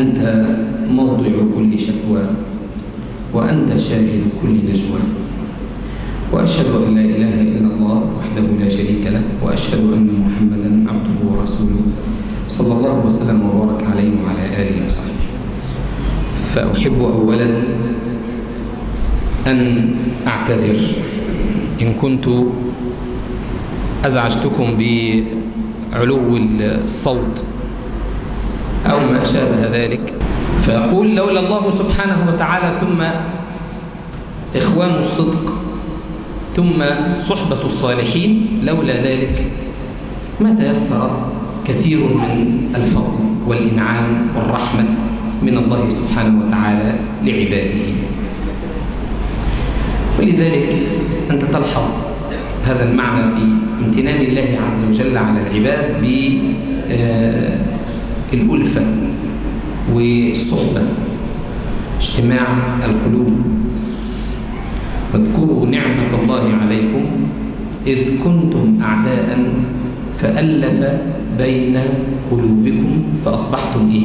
أنت موضع كل شكوى وأنت شاهد كل نجوى. وأشهد أن لا إله إلا الله وحده لا شريك له وأشهد أن محمدا عبده ورسوله. صلى الله وسلم وبارك عليه وعلى آله وصحبه. فأحب أولا أن أعتذر. إن كنت أزعجتكم بعلو الصوت أو ما شابه ذلك. فأقول لولا الله سبحانه وتعالى ثم إخوان الصدق ثم صحبة الصالحين لولا ذلك ما تيسر كثير من الفضل والإنعام والرحمة من الله سبحانه وتعالى لعباده. ولذلك أنت تلحظ هذا المعنى في امتنان الله عز وجل على العباد بالألفة والصحبة اجتماع القلوب. واذكروا نعمة الله عليكم إذ كنتم أعداء فألف بين قلوبكم فأصبحتم إيه؟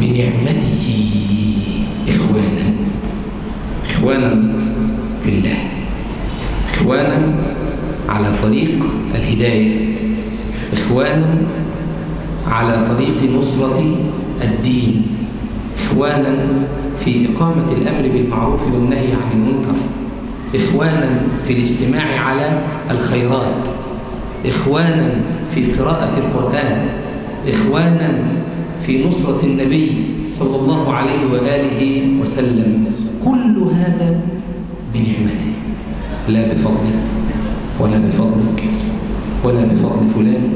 بنعمته إخوانا. إخوانا في الله. إخوانا على طريق الهداية. إخوانا على طريق نصرة الدين إخوانا في إقامة الأمر بالمعروف والنهي عن المنكر إخوانا في الاجتماع على الخيرات إخوانا في قراءة القرآن إخوانا في نصرة النبي صلى الله عليه وآله وسلم. كل هذا بنعمته. لا بفضلي ولا بفضلك ولا بفضل فلان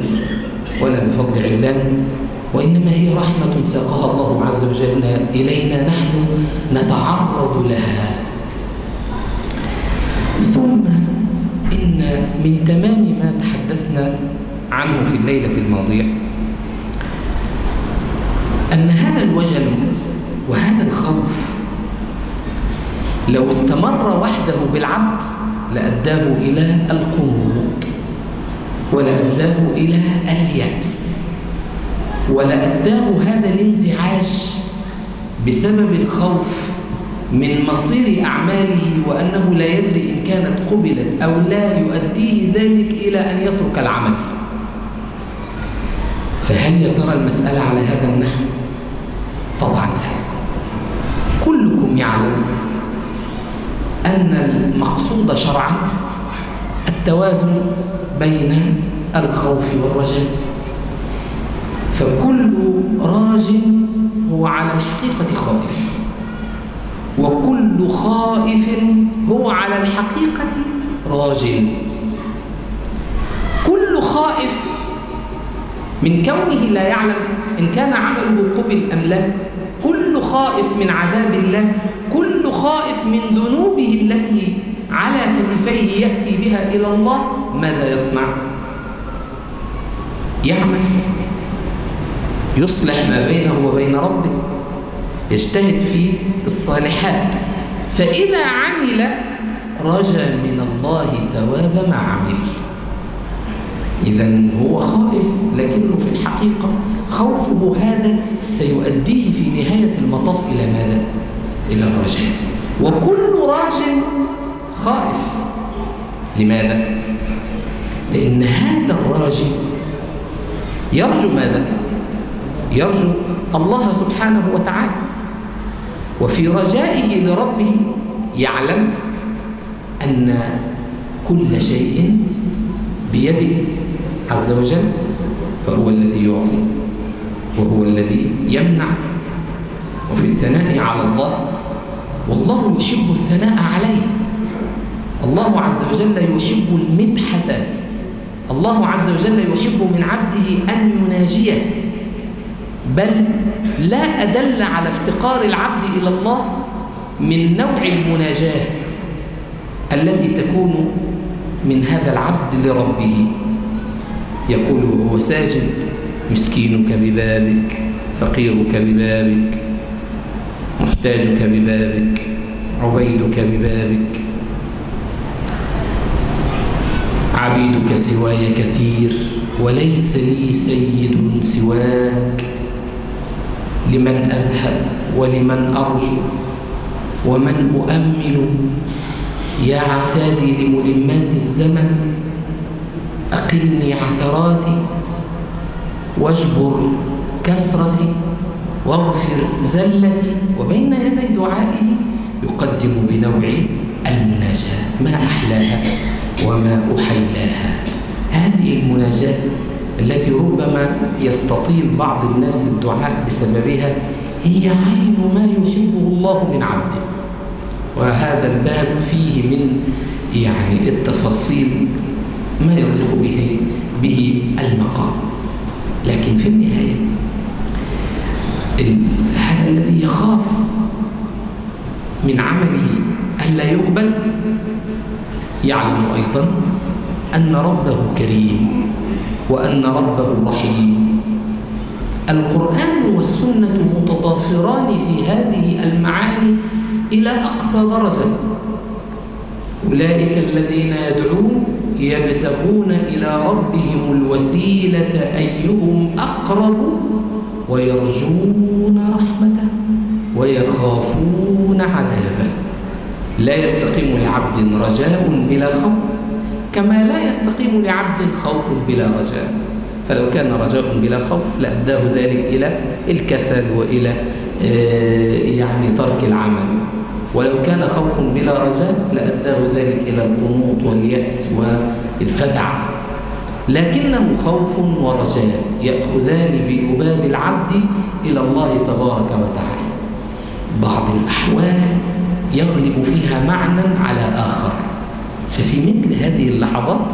ولا بفضل علان وإنما هي رحمة ساقها الله عز وجل إلينا نحن نتعرض لها. ثم إن من تمام ما تحدثنا عنه في الليلة الماضية أن هذا الوجل وهذا الخوف لو استمر وحده بالعبد لأداه إلى القنوط. ولأداه إلى اليأس. ولأداه هذا الانزعاج بسبب الخوف من مصير أعماله وأنه لا يدري إن كانت قبلت أو لا يؤديه ذلك إلى أن يترك العمل. فهل يا ترى المسألة على هذا النحو؟ طبعا لا. كلكم يعلم أن المقصود شرعا التوازن بين الخوف والرجاء. فكل راج هو على الحقيقة خائف وكل خائف هو على الحقيقة راج. كل خائف من كونه لا يعلم إن كان عمله قبل أم لا. كل خائف من عذاب الله كل خائف من ذنوبه التي على كتفيه يأتي بها إلى الله ماذا يصنع؟ يعمل. يصلح ما بينه وبين ربه. يجتهد في الصالحات. فإذا عمل رجا من الله ثواب ما عمل. إذا هو خائف لكنه في الحقيقة خوفه هذا سيؤديه في نهاية المطاف إلى ماذا؟ إلى الرجاء. وكل راج خائف لماذا؟ لأن هذا الراجل يرجو ماذا؟ يرجو الله سبحانه وتعالى وفي رجائه لربه يعلم أن كل شيء بيده عز وجل فهو الذي يعطي وهو الذي يمنع وفي الثناء على الله والله يحب الثناء عليه الله عز وجل يحب المدحة. الله عز وجل يحب من عبده أن يناجيه. بل لا أدل على افتقار العبد إلى الله من نوع المناجاة التي تكون من هذا العبد لربه. يقول وهو ساجد مسكينك ببابك فقيرك ببابك محتاجك ببابك عبيدك ببابك. عبيدك سواي كثير وليس لي سيد سواك. لمن أذهب ولمن أرجو ومن أؤمل؟ يا عتادي لملمات الزمن أقلني عثراتي واجبر كسرتي واغفر زلتي. وبين يدي دعائه يقدم بنوع المناجاة ما أحلاها؟ وما أحلاها هذه المناجاة التي ربما يستطيل بعض الناس الدعاء بسببها هي عين ما يحبه الله من عبده وهذا الباب فيه من يعني التفاصيل ما يضيق به به المقام. لكن في النهاية هذا الذي يخاف من عمله ألا يقبل؟ يعلم أيضا أن ربه كريم وأن ربه رحيم. القرآن والسنة متضافران في هذه المعاني إلى أقصى درجة. أولئك الذين يدعون يبتغون إلى ربهم الوسيلة أيهم أقرب ويرجون رحمته ويخافون عذابه. لا يستقيم لعبد رجاء بلا خوف كما لا يستقيم لعبد خوف بلا رجاء. فلو كان رجاء بلا خوف لأداه ذلك إلى الكسل وإلى يعني ترك العمل. ولو كان خوف بلا رجاء لأداه ذلك إلى القنوط واليأس والفزع. لكنه خوف ورجاء يأخذان بلباب العبد إلى الله تبارك وتعالى. بعض الأحوال يغلب فيها معنى على آخر. ففي مثل هذه اللحظات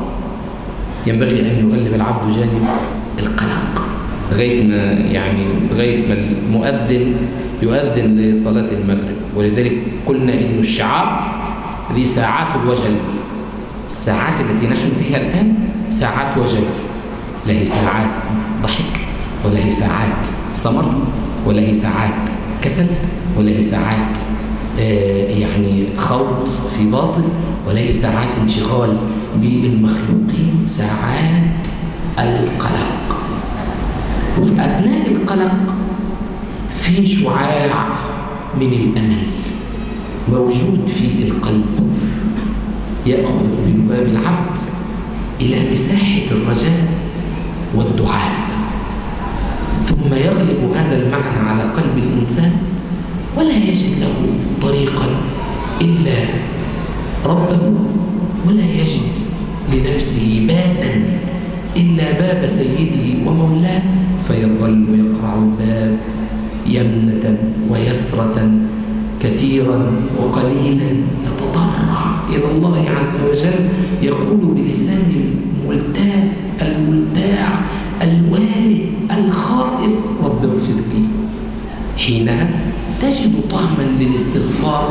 ينبغي أن يغلب العبد جانب القلق. لغاية ما يعني لغاية ما المؤذن يؤذن لصلاة المغرب. ولذلك قلنا إن الشعار ذي ساعات الوجل. الساعات التي نحن فيها الآن ساعات وجل. لا هي ساعات ضحك ولا هي ساعات صمر ولا هي ساعات كسل ولا هي ساعات يعني خوض في باطل ولا هي ساعات انشغال بالمخلوقين ساعات القلق. وفي أثناء القلق في شعاع من الأمل موجود في القلب يأخذ من باب العبد إلى مساحة الرجاء والدعاء. ثم يغلب هذا المعنى على قلب الإنسان ولا يجد له طريقا إلا ربه ولا يجد لنفسه باتا إلا باب سيده ومولاه فيظل يقرع الباب يمنة ويسرة كثيرا وقليلا. يتضرع إلى الله عز وجل يقول بلسان الملتاف الملتاع الوالد الخائف رب اغفر لي حينها تجد طعما للاستغفار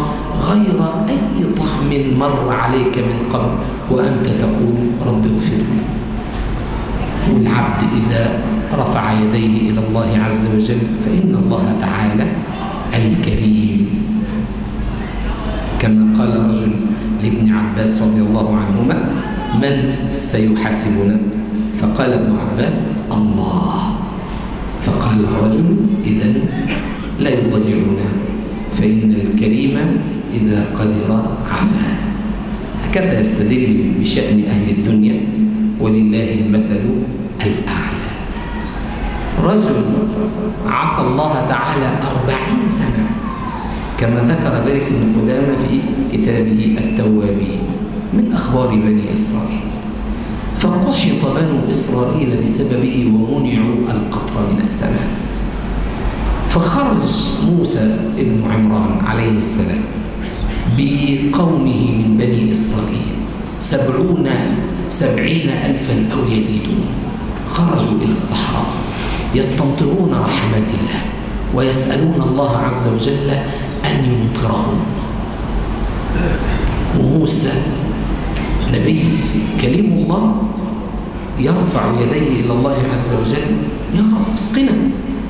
غير أي طعم مر عليك من قبل وأنت تقول رب اغفر لي. والعبد إذا رفع يديه إلى الله عز وجل فإن الله تعالى الكريم. كما قال رجل لابن عباس رضي الله عنهما من سيحاسبنا؟ فقال ابن عباس الله. فقال الرجل إذا لا يضيعنا فإن الكريم إذا قدر عفا. هكذا يستدل بشأن أهل الدنيا ولله المثل الأعلى. رجل عصى الله تعالى أربعين سنة كما ذكر ذلك ابن قدامة في كتابه التوابين من أخبار بني إسرائيل. فقحط بنو إسرائيل بسببه ومنعوا القطر من السماء. فخرج موسى ابن عمران عليه السلام بقومه من بني إسرائيل سبعون سبعين ألفا أو يزيدون. خرجوا إلى الصحراء يستمطرون رحمات الله ويسألون الله عز وجل أن يمطرهم. وموسى نبي كليم الله يرفع يديه إلى الله عز وجل. يا رب اسقنا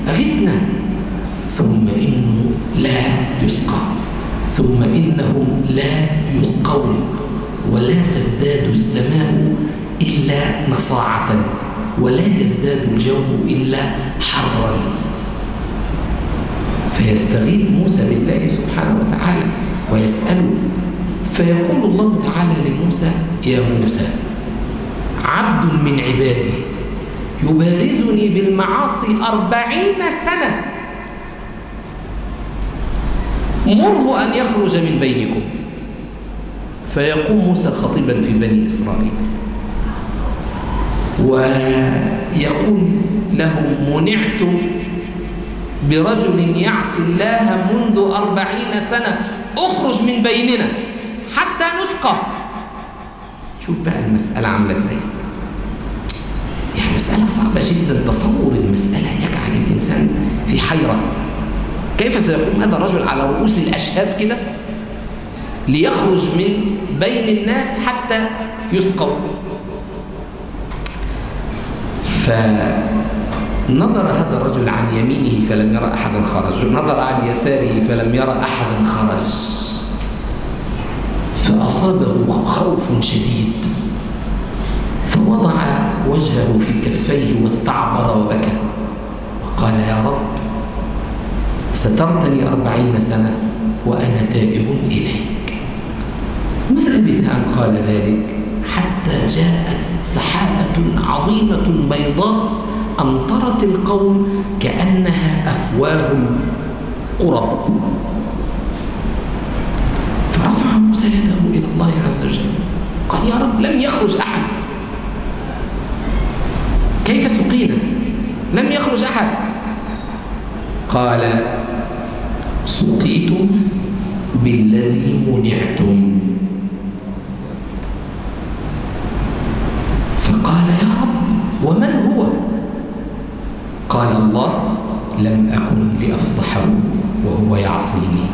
أغثنا. ثم إنه لا يسقى. ثم إنهم لا يسقون. ولا تزداد السماء إلا نصاعة. ولا يزداد الجو إلا حرا. فيستغيث موسى بالله سبحانه وتعالى ويسأله. فيقول الله تعالى لموسى يا موسى عبد من عبادي يبارزني بالمعاصي أربعين سنة. مره أن يخرج من بينكم. فيقوم موسى خطيبا في بني إسرائيل. ويقول لهم منعت برجل يعصي الله منذ أربعين سنة اخرج من بيننا حتى نسقى. شوف بقى المسألة عاملة إزاي. يعني مسألة صعبة جدا تصور المسألة يجعل الإنسان في حيرة. كيف سيقوم هذا الرجل على رؤوس الأشهاد كده؟ ليخرج من بين الناس حتى يسقوا فنظر هذا الرجل عن يمينه فلم يرى أحدا خرج. ونظر عن يساره فلم يرى أحدا خرج. فأصابه خوف شديد. فوضع وجهه في كفيه واستعبر وبكى. وقال يا رب سترتني أربعين سنة وأنا تائب إليك. ما لبث أن قال ذلك؟ حتى جاءت سحابة عظيمة بيضاء أمطرت القوم كأنها أفواه قرب. فرفع موسى يده إلى الله عز وجل. قال يا رب لم يخرج أحد. كيف سقينا؟ لم يخرج أحد. قال سقيتم بالذي منعتم فقال يا رب ومن هو قال الله لم أكن لأفضحه وهو يعصيني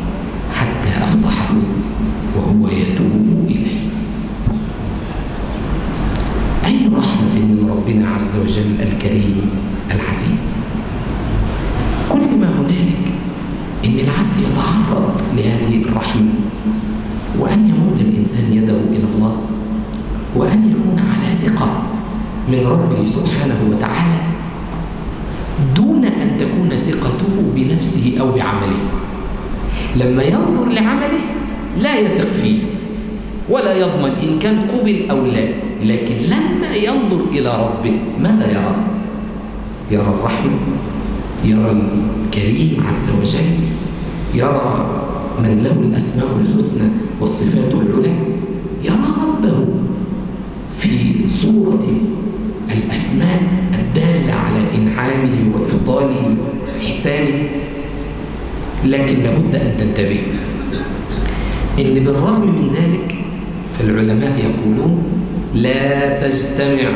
حتى أفضحه وهو يتوب إلي أي رحمة من ربنا عز وجل الكريم العزيز كل ما هنالك إن العبد يتعرض لهذه الرحمة وأن يمد الإنسان يده إلى الله وأن يكون على ثقة من ربه سبحانه وتعالى دون أن تكون ثقته بنفسه أو بعمله لما ينظر لعمله لا يثق فيه ولا يضمن إن كان قبل أو لا لكن لما ينظر إلى ربه ماذا يرى؟ يرى الرحمة يرى الكريم عز وجل. يرى من له الأسماء الحسنى والصفات العلى يرى ربه في صورة الأسماء الدالة على إنعامه وإفضاله وإحسانه. لكن لابد أن تنتبه إن بالرغم من ذلك فالعلماء يقولون لا تجتمع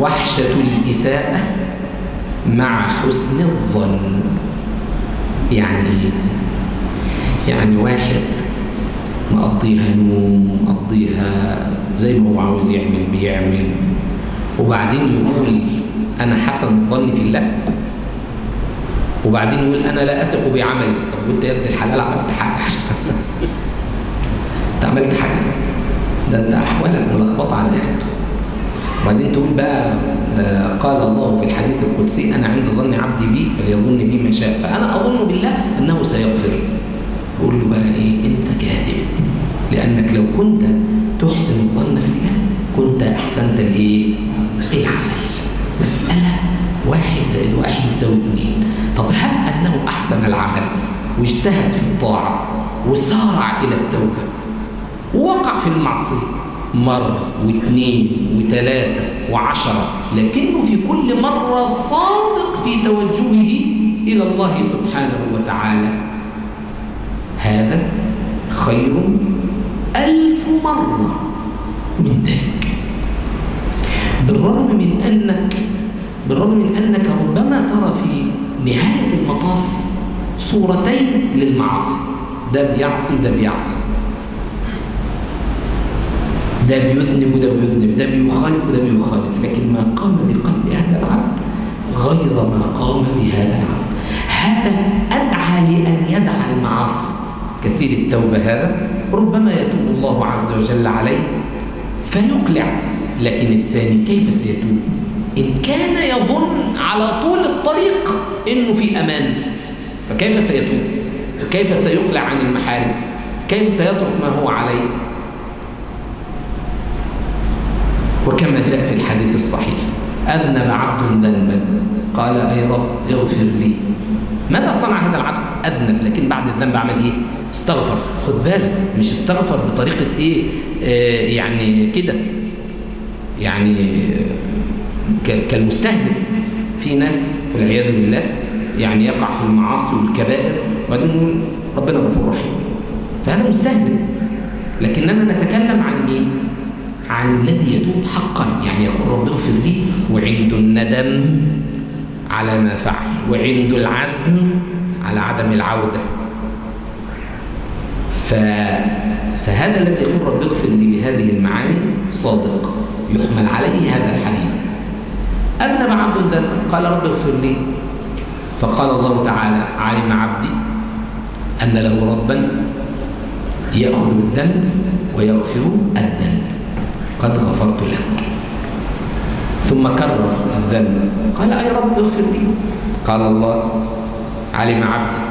وحشة الإساءة مع حسن الظن. يعني يعني واحد مقضيها نوم مقضيها زي ما هو عاوز يعمل بيعمل. وبعدين يقول أنا حسن الظن في الله. وبعدين يقول أنا لا أثق بعملي. طب وأنت يا ابن الحلال عملت حاجة؟ عشان أنت عملت حاجة؟ ده أنت أحوالك ملخبطة على الآخر. وبعدين تقول بقى قال الله في الحديث القدسي أنا عند ظن عبدي بي فليظن بي ما شاء. فأنا أظن بالله أنه سيغفر. يقول له بقى إيه؟ أنت كاذب. لأنك لو كنت تحسن الظن في الله كنت أحسنت الإيه؟ العمل. مسألة واحد زائد واحد يساوي اثنين طب هب أنه أحسن العمل؟ واجتهد في الطاعة وسارع إلى التوبة. ووقع في المعصية. مرة واثنين وثلاثة وعشرة لكنه في كل مرة صادق في توجهه إلى الله سبحانه وتعالى. هذا خير ألف مرة من ذلك. بالرغم من أنك بالرغم من أنك ربما ترى في نهاية المطاف صورتين للمعاصي ده بيعصي وده بيعصي ده بيذنب وده بيذنب ده بيخالف وده بيخالف لكن ما قام بقلب هذا العبد غير ما قام بهذا العبد. هذا أدعى لأن يدع المعاصي. كثير التوبة هذا ربما يتوب الله عز وجل عليه فيقلع لكن الثاني كيف سيتوب؟ إن كان يظن على طول الطريق إنه في أمان. فكيف سيتوب؟ كيف سيقلع عن المحارم؟ كيف سيترك ما هو عليه؟ وكما جاء في الحديث الصحيح. أذنب عبد ذنبا. قال أي رب اغفر لي. ماذا صنع هذا العبد؟ أذنب. لكن بعد الذنب عمل إيه؟ استغفر. خذ بالك. مش استغفر بطريقة إيه؟ آه يعني كده. يعني كالمستهزئ. في ناس والعياذ بالله يعني يقع في المعاصي والكبائر وبعدين يقول ربنا غفور رحيم. فهذا مستهزئ. لكننا نتكلم عن مين؟ عن الذي يتوب حقا. يعني يقول رب اغفر لي وعنده الندم على ما فعل وعنده العزم على عدم العودة. ف... فهذا الذي يقول رب اغفر لي بهذه المعاني صادق يحمل عليه هذا الحديث. أذنب عبد الذنب قال رب اغفر لي فقال الله تعالى علم عبدي أن له ربا يأخذ بالذنب ويغفر الذنب. قد غفرت لك. ثم كرر الذنب. قال أي رب اغفر لي. قال الله علم عبدي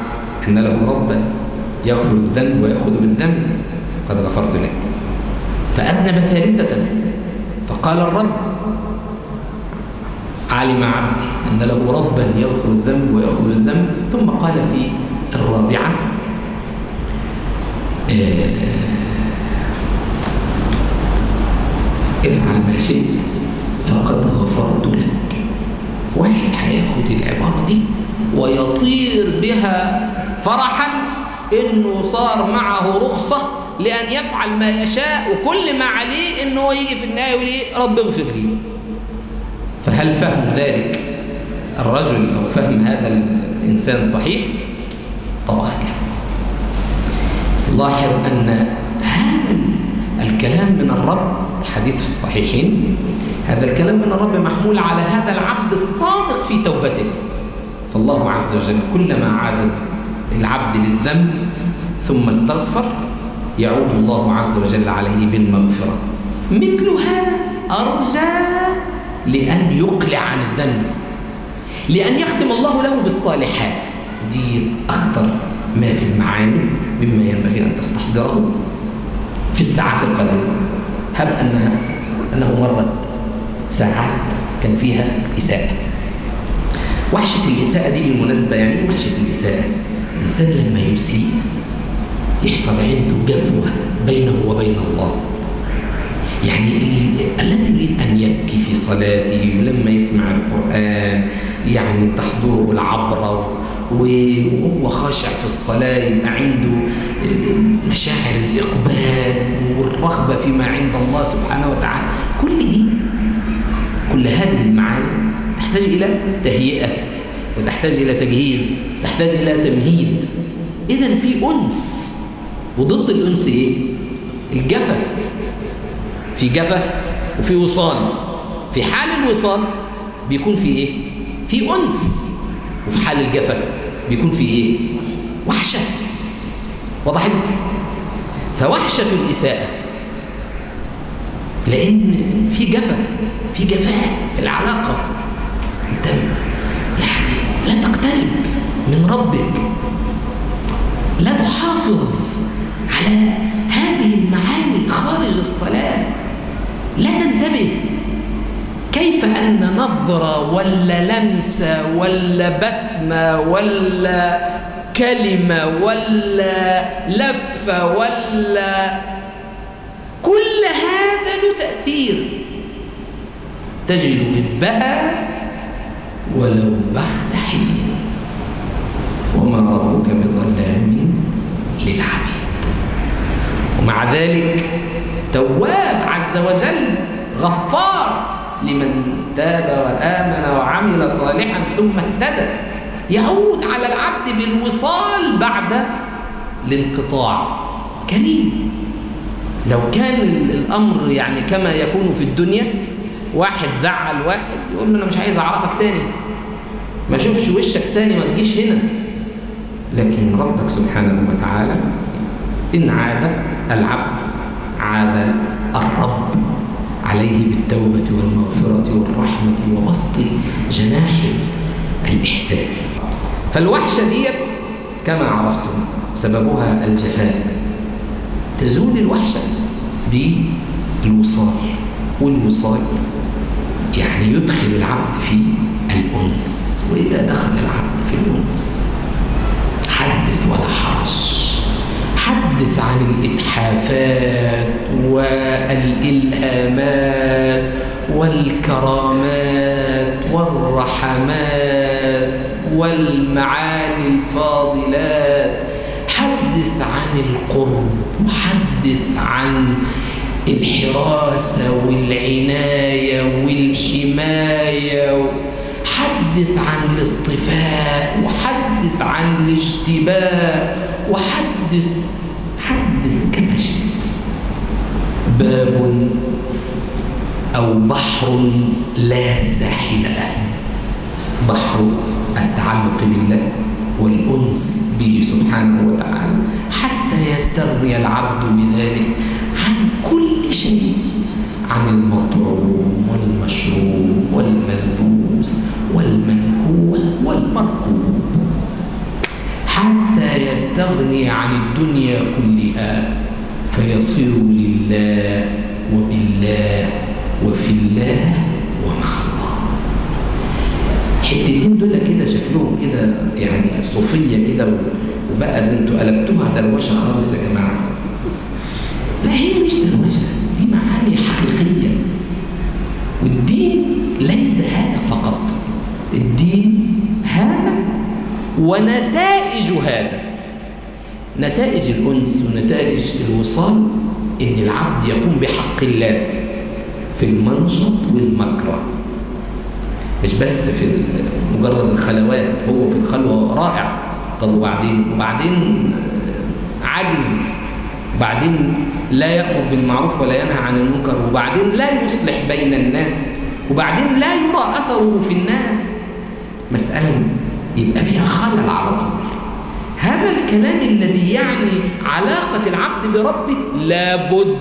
أن له ربا يغفر الذنب ويأخذ بالذنب قد غفرت لك. فأذنب ثالثة. فقال الرب علم عبدي أن له ربا يغفر الذنب ويأخذ الذنب ثم قال في الرابعة افعل ما شئت فقد غفرت لك. واحد هياخد العبارة دي ويطير بها فرحا إنه صار معه رخصة لأن يفعل ما يشاء وكل ما عليه إنه هو يجي في النهاية يقول إيه؟ رب اغفر لي. فهل فهم ذلك الرجل أو فهم هذا الإنسان صحيح؟ طبعا لاحظ أن هذا الكلام من الرب الحديث في الصحيحين. هذا الكلام من الرب محمول على هذا العبد الصادق في توبته. فالله عز وجل كلما عاد العبد للذنب ثم استغفر يعود الله عز وجل عليه بالمغفرة. مثل هذا أرجى لأن يقلع عن الذنب لأن يختم الله له بالصالحات. دي أخطر ما في المعاني مما ينبغي أن تستحضره في الساعات القادمة. هب أنها أنه مرت ساعات كان فيها إساءة. وحشة الإساءة دي بالمناسبة يعني وحشة الإساءة. الإنسان لما يسيء يحصل عنده جفوة بينه وبين الله. يعني الذي يريد أن يبكي في صلاته ولما يسمع القرآن يعني تحضره العبرة وهو خاشع في الصلاة يبقى عنده مشاعر الإقبال والرغبة فيما عند الله سبحانه وتعالى. كل دي كل هذه المعاني تحتاج إلى تهيئة وتحتاج إلى تجهيز تحتاج إلى تمهيد. إذا في أنس وضد الأنس إيه؟ الجفا. في جفا وفي وصال. في حال الوصال بيكون في إيه؟ في أنس وفي حال الجفا. بيكون في إيه؟ وحشة. وضحت. فوحشة الإساءة. لأن في جفا في جفاء في العلاقة. أنت يعني لا تقترب من ربك. لا تحافظ على هذه المعاني خارج الصلاة. لا تنتبه كيف أن نظرة ولا لمسة ولا بسمة ولا كلمة ولا لفة ولا كل هذا له تأثير. تجد غبها ولو بعد حين. وما ربك بظلام للعبيد. ومع ذلك تواب عز وجل غفار. لمن تاب وآمن وعمل صالحا ثم اهتدى. يعود على العبد بالوصال بعد الانقطاع. كريم. لو كان الأمر يعني كما يكون في الدنيا واحد زعل واحد يقول له أنا مش عايز أعرفك تاني. ما أشوفش وشك تاني ما تجيش هنا. لكن ربك سبحانه وتعالى إن عاد العبد عاد الرب. عليه بالتوبة والمغفرة والرحمة وبسط جناح الإحسان. فالوحشة ديت كما عرفتم سببها الجفاء. تزول الوحشة بالوصال والوصال يعني يدخل العبد في الأنس وإذا دخل العبد في الأنس حدث ولا حرج. حدث عن الإتحافات والإلهامات والكرامات والرحمات والمعاني الفاضلات. حدث عن القرب وحدث عن الحراسة والعناية والحماية حدث عن الاصطفاء وحدث عن الاجتباء وحدث حدث كما شئت. باب أو بحر لا ساحل له. بحر التعلق بالله والأنس به سبحانه وتعالى حتى يستغني العبد بذلك عن كل شيء عن المطعوم والمشروب والملبوس والمنكوح والمركوب حتى يستغني عن الدنيا كلها فيصير لله وبالله وفي الله ومع الله حتتين دول كده شكلهم كده يعني صوفيه كده وبقى ده أنتوا قلبتوها دروشه خالص يا جماعة لا هي مش دروشه دي معاني حقيقيه والدين ليس هذا فقط الدين هذا ونتائج هذا نتائج الأنس ونتائج الوصال إن العبد يقوم بحق الله في المنشط والمكره. مش بس في مجرد الخلوات هو في الخلوة رائع. طب وبعدين؟ وبعدين عجز. وبعدين لا يأمر بالمعروف ولا ينهى عن المنكر. وبعدين لا يصلح بين الناس. وبعدين لا يرى أثره في الناس. مسألة يبقى فيها خلل على طول. هذا الكلام الذي يعني علاقة العبد بربه لابد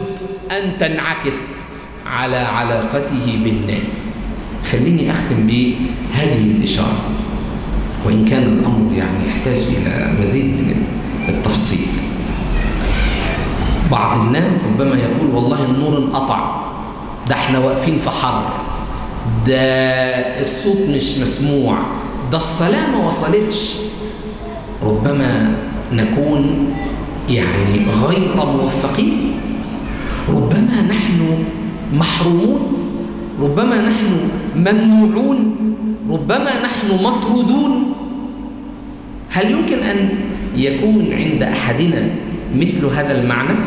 أن تنعكس. على علاقته بالناس. خليني أختم بهذه الإشارة. وإن كان الأمر يعني يحتاج إلى مزيد من التفصيل. بعض الناس ربما يقول والله النور انقطع ده إحنا واقفين في حر ده الصوت مش مسموع ده الصلاة ما وصلتش. ربما نكون يعني غير موفقين. ربما نحن محرومون ربما نحن ممنوعون ربما نحن مطرودون. هل يمكن أن يكون عند أحدنا مثل هذا المعنى؟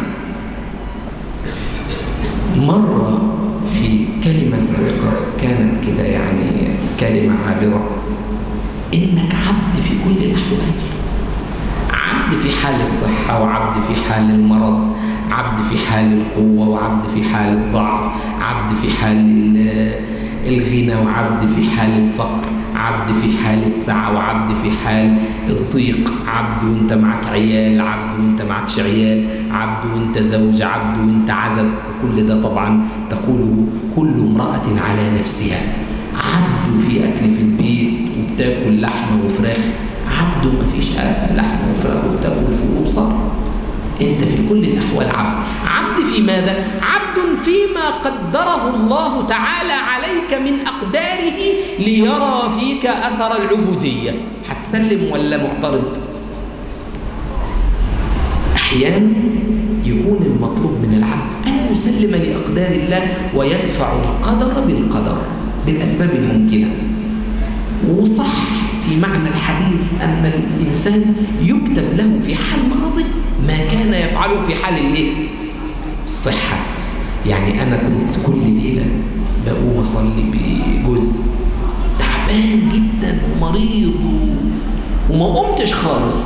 مرة في كلمة سابقة كانت كده يعني كلمة عابرة. إنك عبد في كل الأحوال. عبد في حال الصحة وعبد في حال المرض. عبد في حال القوة وعبد في حال الضعف عبد في حال الغنى وعبد في حال الفقر عبد في حال السعة وعبد في حال الضيق عبد وانت معك عيال عبد وانت معكش عيال عبد وانت زوج عبد وانت عزب. وكل ده طبعا تقوله كل امرأة على نفسها. عبد في أكل في البيت وبتاكل لحمة وفراخ. عبد وما فيش لحمة وفراخ وبتاكل فول وبصر انت في كل الأحوال عبد عبد في ماذا؟ عبد فيما قدره الله تعالى عليك من أقداره ليرى فيك أثر العبودية هتسلم ولا معترض؟ أحيانا يكون المطلوب من العبد أن يسلم لأقدار الله ويدفع القدر بالقدر بالأسباب الممكنة وصح في معنى الحديث أن الإنسان يكتب له في حال مرضه ما كان يفعله في حال الإيه؟ الصحة. يعني أنا كنت كل ليلة بقوم أصلي بجزء تعبان جدا ومريض وما قمتش خالص.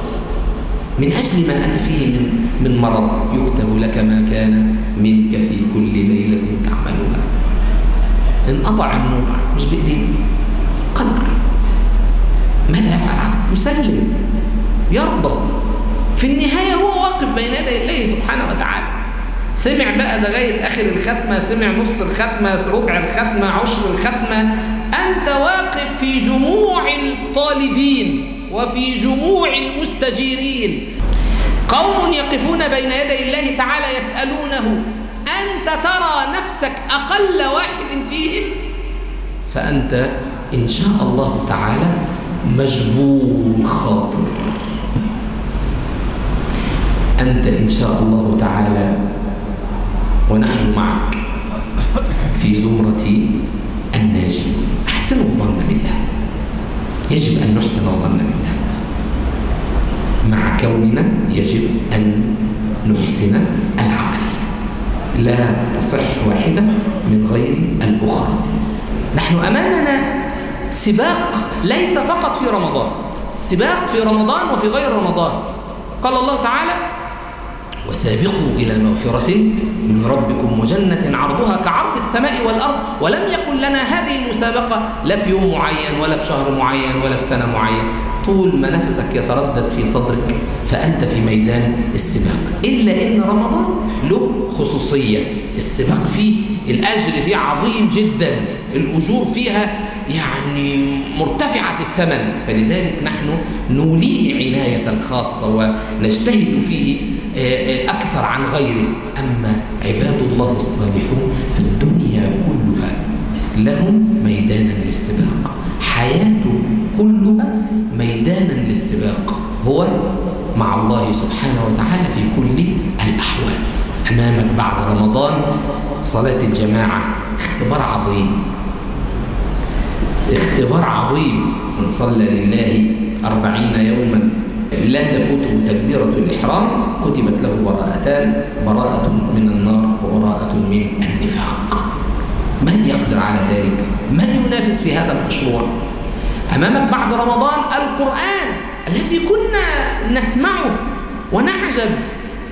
من أجل ما أنا فيه من, من مرض يكتب لك ما كان منك في كل ليلة تعملها. انقطع النور مش بإيدينا. قدر. ماذا يفعل يسلم يرضى. في النهاية هو واقف بين يدي الله سبحانه وتعالى. سمع بقى لغاية آخر الختمة سمع نص الختمة ربع الختمة عشر الختمة. أنت واقف في جموع الطالبين وفي جموع المستجيرين. قوم يقفون بين يدي الله تعالى يسألونه أنت ترى نفسك أقل واحد فيهم؟ فأنت إن شاء الله تعالى مجبول خاطر. أنت إن شاء الله تعالى ونحن معك في زمرة الناجين أحسن الظن بالله. يجب أن نحسن الظن بالله. مع كوننا يجب أن نحسن العمل لا تصح واحدة من غير الأخرى. نحن أمامنا سباق ليس فقط في رمضان. السباق في رمضان وفي غير رمضان. قال الله تعالى وسابقوا إلى مغفرة من ربكم وجنة عرضها كعرض السماء والأرض ولم يكن لنا هذه المسابقة لا في يوم معين ولا في شهر معين ولا في سنة معين. طول ما نفسك يتردد في صدرك فأنت في ميدان السباق. إلا إن رمضان له خصوصية. السباق فيه الأجر فيه عظيم جدا. الأجور فيها يعني مرتفعة الثمن. فلذلك نحن نوليه عناية خاصة ونجتهد فيه أكثر عن غيره. أما عباد الله الصالحون في الدنيا كلها لهم ميدانا للسباق. حياته كلها ميدانا للسباق. هو مع الله سبحانه وتعالى في كل الأحوال. أمامك بعد رمضان صلاة الجماعة اختبار عظيم. اختبار عظيم من صلى لله أربعين يوما. لا تفوته تكبيرة الإحرام. كتبت له براءتان. براءة من النار وبراءة من النفاق من يقدر على ذلك؟ من ينافس في هذا المشروع؟ أمامك بعد رمضان القرآن الذي كنا نسمعه ونعجب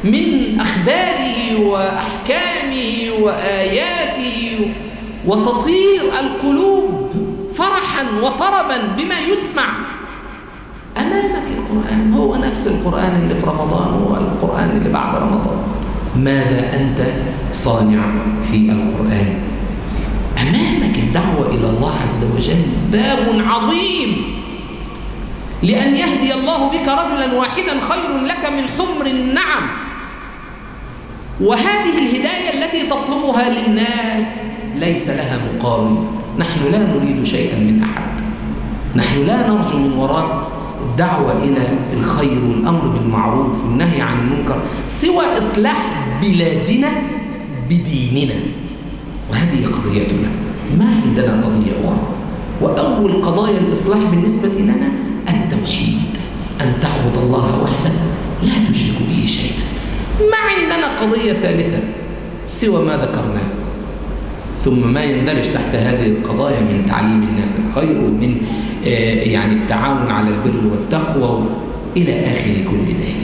من أخباره وأحكامه وآياته وتطير القلوب. فرحا وطربا بما يسمع. أمامك القرآن هو نفس القرآن اللي في رمضان هو القرآن اللي بعد رمضان. ماذا أنت صانع في القرآن؟ أمامك الدعوة إلى الله عز وجل باب عظيم. لأن يهدي الله بك رجلا واحدا خير لك من حمر النعم. وهذه الهداية التي تطلبها للناس ليس لها مقاوم نحن لا نريد شيئا من أحد. نحن لا نرجو من وراء الدعوة إلى الخير والأمر بالمعروف والنهي عن المنكر سوى إصلاح بلادنا بديننا. وهذه قضيتنا. ما عندنا قضية أخرى. وأول قضايا الإصلاح بالنسبة لنا التوحيد. أن تعبد الله وحده. لا تشرك به شيئا. ما عندنا قضية ثالثة سوى ما ذكرناه. ثم ما يندرج تحت هذه القضايا من تعليم الناس الخير ومن يعني التعاون على البر والتقوى إلى آخر كل ذلك.